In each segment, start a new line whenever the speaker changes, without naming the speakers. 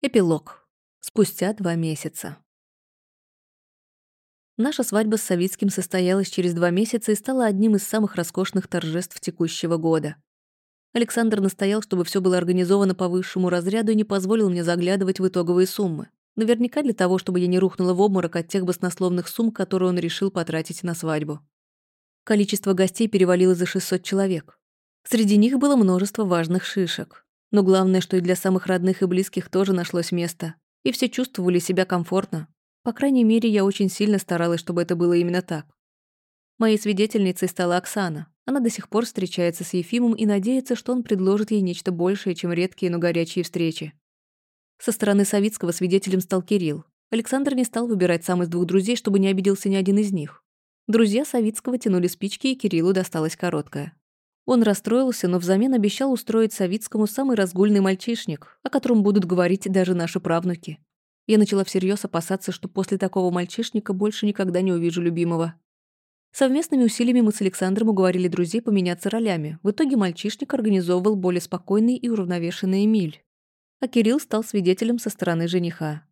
Эпилог. Спустя два месяца. Наша свадьба с Савицким состоялась через два месяца и стала одним из самых роскошных торжеств текущего года. Александр настоял, чтобы все было организовано по высшему разряду и не позволил мне заглядывать в итоговые суммы. Наверняка для того, чтобы я не рухнула в обморок от тех баснословных сумм, которые он решил потратить на свадьбу. Количество гостей перевалило за 600 человек. Среди них было множество важных шишек. Но главное, что и для самых родных и близких тоже нашлось место. И все чувствовали себя комфортно. По крайней мере, я очень сильно старалась, чтобы это было именно так. Моей свидетельницей стала Оксана. Она до сих пор встречается с Ефимом и надеется, что он предложит ей нечто большее, чем редкие, но горячие встречи. Со стороны Савицкого свидетелем стал Кирилл. Александр не стал выбирать сам из двух друзей, чтобы не обиделся ни один из них. Друзья Савицкого тянули спички, и Кириллу досталась короткая. Он расстроился, но взамен обещал устроить Савицкому самый разгульный мальчишник, о котором будут говорить даже наши правнуки. Я начала всерьез опасаться, что после такого мальчишника больше никогда не увижу любимого. Совместными усилиями мы с Александром уговорили друзей поменяться ролями. В итоге мальчишник организовывал более спокойный и уравновешенный Эмиль. А Кирилл стал свидетелем со стороны жениха.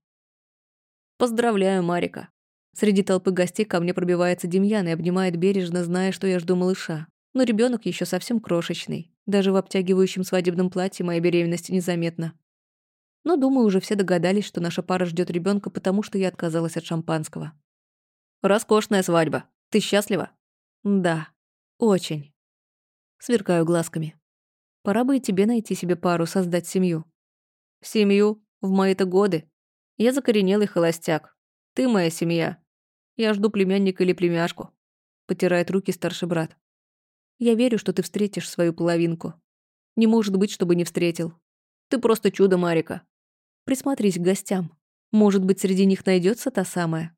«Поздравляю, Марика!» Среди толпы гостей ко мне пробивается Демьян и обнимает бережно, зная, что я жду малыша. Но ребенок еще совсем крошечный. Даже в обтягивающем свадебном платье моя беременность незаметна. Но, думаю, уже все догадались, что наша пара ждет ребенка, потому что я отказалась от шампанского. «Роскошная свадьба. Ты счастлива?» «Да. Очень». Сверкаю глазками. «Пора бы и тебе найти себе пару, создать семью». «Семью? В мои-то годы. Я закоренелый холостяк. Ты моя семья. Я жду племянника или племяшку», — потирает руки старший брат. Я верю, что ты встретишь свою половинку. Не может быть, чтобы не встретил. Ты просто чудо, Марика. Присмотрись к гостям. Может быть, среди них найдется та самая.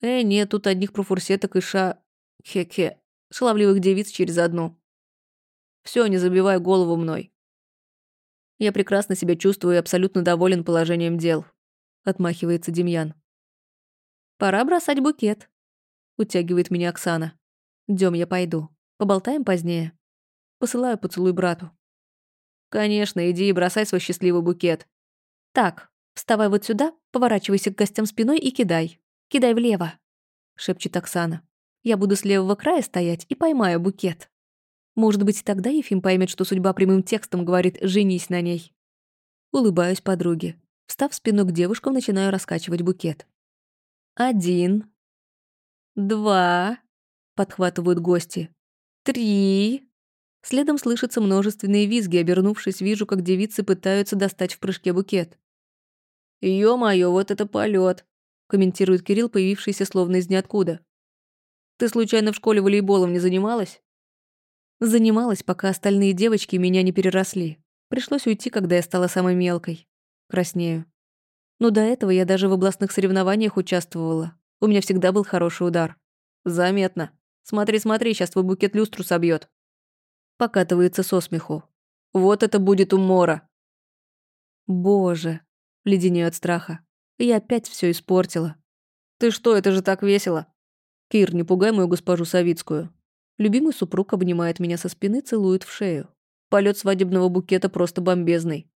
Э, нет, тут одних профурсеток и ша... Хе-хе. Шаловливых девиц через одну. Все, не забивай голову мной. Я прекрасно себя чувствую и абсолютно доволен положением дел. Отмахивается Демьян. Пора бросать букет. Утягивает меня Оксана. Дем, я пойду. Поболтаем позднее. Посылаю поцелуй брату. Конечно, иди и бросай свой счастливый букет. Так, вставай вот сюда, поворачивайся к гостям спиной и кидай. Кидай влево, шепчет Оксана. Я буду с левого края стоять и поймаю букет. Может быть, тогда Ефим поймет, что судьба прямым текстом говорит «женись на ней». Улыбаюсь подруге. Встав спину к девушкам, начинаю раскачивать букет. Один. Два. Подхватывают гости. Три. Следом слышатся множественные визги, обернувшись, вижу, как девицы пытаются достать в прыжке букет. «Ё-моё, вот это полет, комментирует Кирилл, появившийся словно из ниоткуда. «Ты случайно в школе волейболом не занималась?» Занималась, пока остальные девочки меня не переросли. Пришлось уйти, когда я стала самой мелкой. Краснею. Но до этого я даже в областных соревнованиях участвовала. У меня всегда был хороший удар. Заметно. Смотри, смотри, сейчас твой букет люстру собьет. Покатывается со смеху. Вот это будет умора. Боже, леденею от страха. Я опять все испортила. Ты что, это же так весело. Кир, не пугай мою госпожу Савицкую. Любимый супруг обнимает меня со спины, целует в шею. Полет свадебного букета просто бомбезный.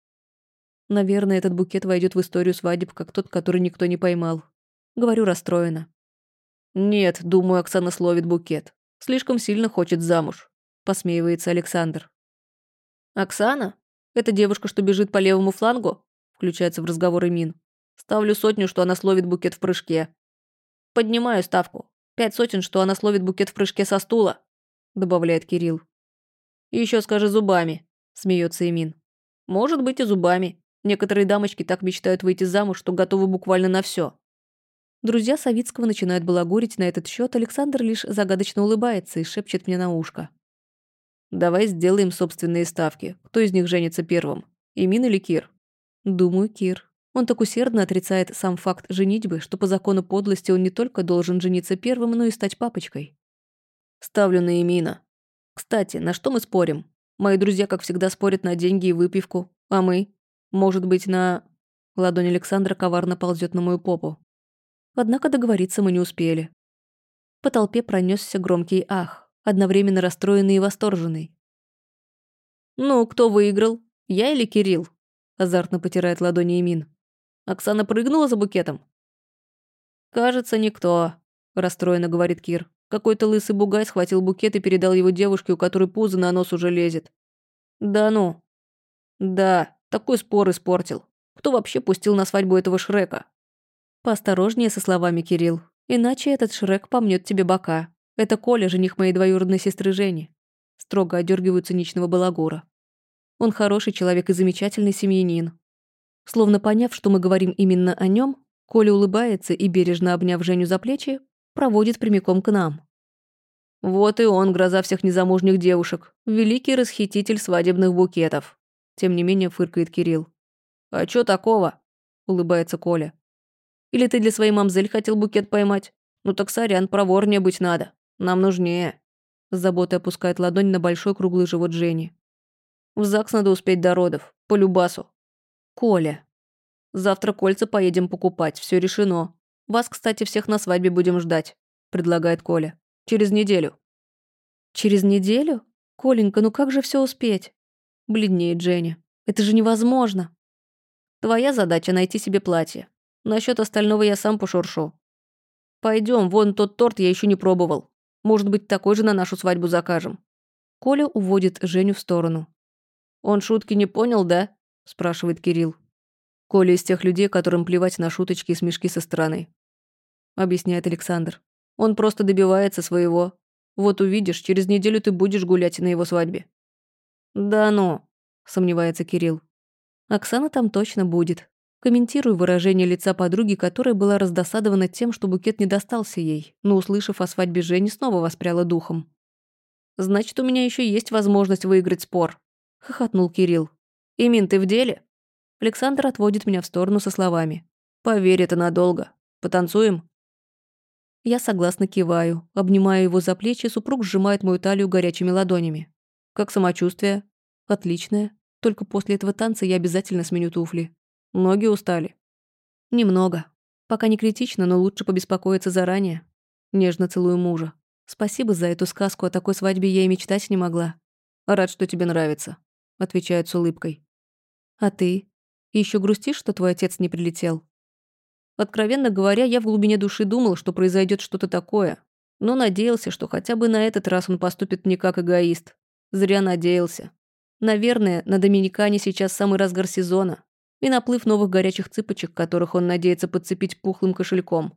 Наверное, этот букет войдет в историю свадеб, как тот, который никто не поймал. Говорю расстроена. «Нет, думаю, Оксана словит букет. Слишком сильно хочет замуж», — посмеивается Александр. «Оксана? Это девушка, что бежит по левому флангу?» — включается в разговор Эмин. «Ставлю сотню, что она словит букет в прыжке». «Поднимаю ставку. Пять сотен, что она словит букет в прыжке со стула», — добавляет Кирилл. «И еще скажи зубами», — смеется Эмин. «Может быть и зубами. Некоторые дамочки так мечтают выйти замуж, что готовы буквально на все. Друзья Савицкого начинают балагурить на этот счет, Александр лишь загадочно улыбается и шепчет мне на ушко. «Давай сделаем собственные ставки. Кто из них женится первым? Имин или Кир?» «Думаю, Кир. Он так усердно отрицает сам факт женитьбы, что по закону подлости он не только должен жениться первым, но и стать папочкой». «Ставлю на Имина. Кстати, на что мы спорим? Мои друзья, как всегда, спорят на деньги и выпивку. А мы? Может быть, на...» Ладонь Александра коварно ползет на мою попу. Однако договориться мы не успели. По толпе пронесся громкий ах, одновременно расстроенный и восторженный. «Ну, кто выиграл? Я или Кирилл?» Азартно потирает ладони Эмин. Оксана прыгнула за букетом?» «Кажется, никто», – расстроенно говорит Кир. Какой-то лысый бугай схватил букет и передал его девушке, у которой пузо на нос уже лезет. «Да ну?» «Да, такой спор испортил. Кто вообще пустил на свадьбу этого Шрека?» «Поосторожнее со словами, Кирилл. Иначе этот Шрек помнет тебе бока. Это Коля, жених моей двоюродной сестры Жени». Строго одергивают циничного балагура. Он хороший человек и замечательный семьянин. Словно поняв, что мы говорим именно о нем, Коля улыбается и, бережно обняв Женю за плечи, проводит прямиком к нам. Вот и он, гроза всех незамужних девушек, великий расхититель свадебных букетов. Тем не менее фыркает Кирилл. «А чё такого?» – улыбается Коля. «Или ты для своей мамзель хотел букет поймать? Ну так сорян, проворнее быть надо. Нам нужнее». С заботой опускает ладонь на большой круглый живот Жени. «В ЗАГС надо успеть до родов. По любасу». «Коля. Завтра кольца поедем покупать. Все решено. Вас, кстати, всех на свадьбе будем ждать», — предлагает Коля. «Через неделю». «Через неделю? Коленька, ну как же все успеть?» Бледнеет Женя. «Это же невозможно». «Твоя задача — найти себе платье. Насчет остального я сам пошуршу. Пойдем, вон тот торт я еще не пробовал. Может быть, такой же на нашу свадьбу закажем». Коля уводит Женю в сторону. «Он шутки не понял, да?» – спрашивает Кирилл. Коля из тех людей, которым плевать на шуточки и смешки со стороны. Объясняет Александр. Он просто добивается своего. Вот увидишь, через неделю ты будешь гулять на его свадьбе. Да ну, сомневается Кирилл. Оксана там точно будет. Комментирую выражение лица подруги, которая была раздосадована тем, что букет не достался ей, но, услышав о свадьбе Жени, снова воспряла духом. «Значит, у меня еще есть возможность выиграть спор», — хохотнул Кирилл. «Имин, ты в деле?» Александр отводит меня в сторону со словами. «Поверь, это надолго. Потанцуем?» Я согласно киваю, обнимаю его за плечи, супруг сжимает мою талию горячими ладонями. «Как самочувствие?» «Отличное. Только после этого танца я обязательно сменю туфли. Ноги устали?» «Немного. Пока не критично, но лучше побеспокоиться заранее». Нежно целую мужа. «Спасибо за эту сказку, о такой свадьбе я и мечтать не могла». «Рад, что тебе нравится», — отвечает с улыбкой. «А ты?» Еще грустишь, что твой отец не прилетел? Откровенно говоря, я в глубине души думал, что произойдет что-то такое, но надеялся, что хотя бы на этот раз он поступит не как эгоист. Зря надеялся. Наверное, на Доминикане сейчас самый разгар сезона и наплыв новых горячих цыпочек, которых он надеется подцепить пухлым кошельком.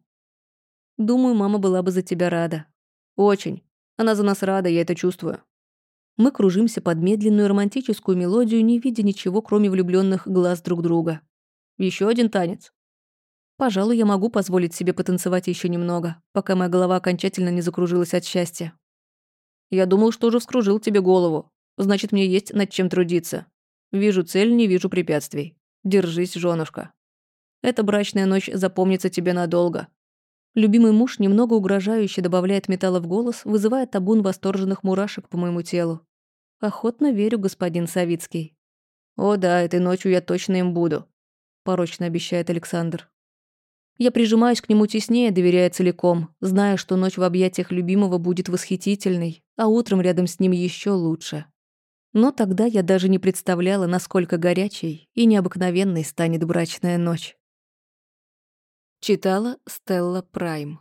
Думаю, мама была бы за тебя рада. Очень. Она за нас рада, я это чувствую. Мы кружимся под медленную романтическую мелодию, не видя ничего, кроме влюбленных глаз друг друга. Еще один танец. Пожалуй, я могу позволить себе потанцевать еще немного, пока моя голова окончательно не закружилась от счастья. Я думал, что уже вскружил тебе голову. Значит, мне есть над чем трудиться. Вижу цель, не вижу препятствий. Держись, женушка. Эта брачная ночь запомнится тебе надолго. Любимый муж немного угрожающе добавляет металла в голос, вызывая табун восторженных мурашек по моему телу. Охотно верю, господин Савицкий. О да, этой ночью я точно им буду, порочно обещает Александр. Я прижимаюсь к нему теснее, доверяя целиком, зная, что ночь в объятиях любимого будет восхитительной, а утром рядом с ним еще лучше. Но тогда я даже не представляла, насколько горячей и необыкновенной станет брачная ночь. Читала Стелла Прайм